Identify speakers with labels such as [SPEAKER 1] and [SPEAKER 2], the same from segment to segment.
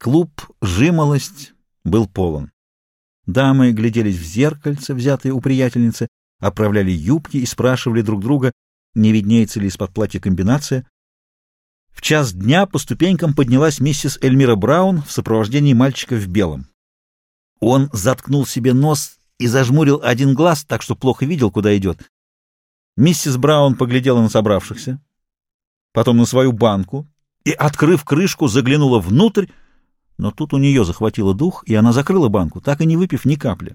[SPEAKER 1] Клуб «Жимолость» был полон. Дамы гляделись в зеркальце, взятые у приятельницы, оправляли юбки и спрашивали друг друга, не виднеется ли из-под платья комбинация. В час дня по ступенькам поднялась миссис Эльмира Браун в сопровождении мальчика в белом. Он заткнул себе нос и зажмурил один глаз, так что плохо видел, куда идет. Миссис Браун поглядела на собравшихся, потом на свою банку и, открыв крышку, заглянула внутрь, но тут у нее захватило дух, и она закрыла банку, так и не выпив ни капли.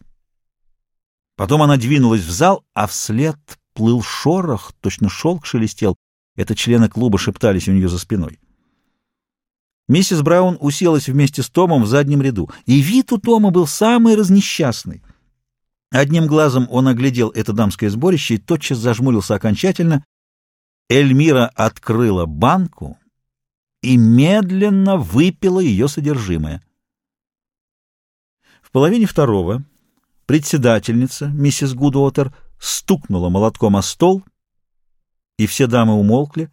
[SPEAKER 1] Потом она двинулась в зал, а вслед плыл шорох, точно шелк шелестел. Это члены клуба шептались у нее за спиной. Миссис Браун уселась вместе с Томом в заднем ряду, и вид у Тома был самый разнесчастный. Одним глазом он оглядел это дамское сборище и тотчас зажмурился окончательно. Эльмира открыла банку и медленно выпила ее содержимое. В половине второго председательница, миссис Гудуотер, стукнула молотком о стол, и все дамы умолкли.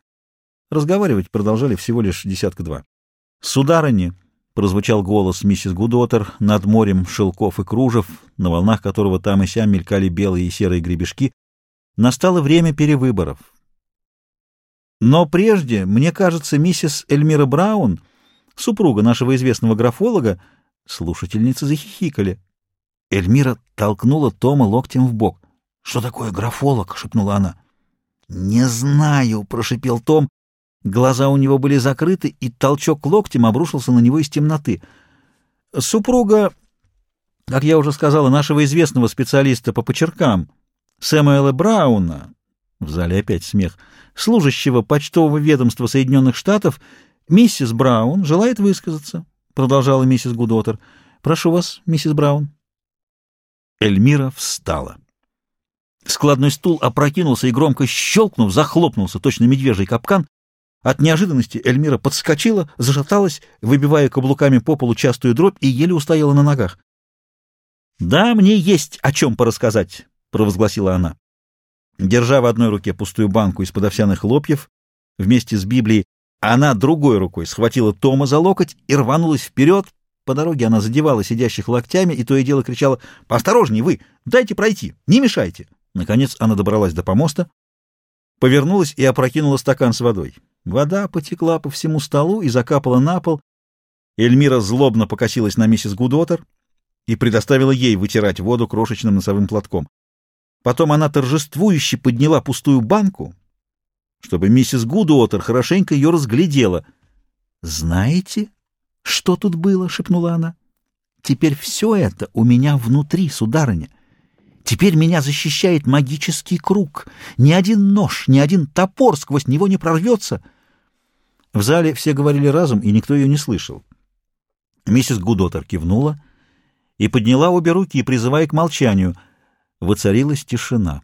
[SPEAKER 1] Разговаривать продолжали всего лишь десятка-два. «Сударыни!» — прозвучал голос миссис Гудотер над морем шелков и кружев, на волнах которого там и сям мелькали белые и серые гребешки. Настало время перевыборов. Но прежде, мне кажется, миссис Эльмира Браун, супруга нашего известного графолога, слушательницы захихикали. Эльмира толкнула Тома локтем в бок. «Что такое графолог?» — шепнула она. «Не знаю», — прошипел Том, Глаза у него были закрыты, и толчок локтем обрушился на него из темноты. Супруга, как я уже сказала, нашего известного специалиста по почеркам, Сэмуэла Брауна, в зале опять смех, служащего почтового ведомства Соединенных Штатов, миссис Браун желает высказаться, продолжала миссис Гудотер. Прошу вас, миссис Браун. Эльмира встала. Складной стул опрокинулся и, громко щелкнув, захлопнулся, точно медвежий капкан. От неожиданности Эльмира подскочила, зашаталась, выбивая каблуками по полу частую дробь и еле устояла на ногах. «Да, мне есть о чем порассказать», — провозгласила она. Держа в одной руке пустую банку из-под овсяных хлопьев, вместе с Библией, она другой рукой схватила Тома за локоть и рванулась вперед. По дороге она задевала сидящих локтями и то и дело кричала «Поосторожней вы! Дайте пройти! Не мешайте!» Наконец она добралась до помоста, повернулась и опрокинула стакан с водой. Вода потекла по всему столу и закапала на пол. Эльмира злобно покосилась на миссис Гудотер и предоставила ей вытирать воду крошечным носовым платком. Потом она торжествующе подняла пустую банку, чтобы миссис Гудуотер хорошенько ее разглядела. «Знаете, что тут было?» — шепнула она. «Теперь все это у меня внутри, сударыня. Теперь меня защищает магический круг. Ни один нож, ни один топор сквозь него не прорвется. В зале все говорили разом, и никто ее не слышал. Миссис Гудотер кивнула и подняла обе руки, призывая к молчанию. Воцарилась тишина.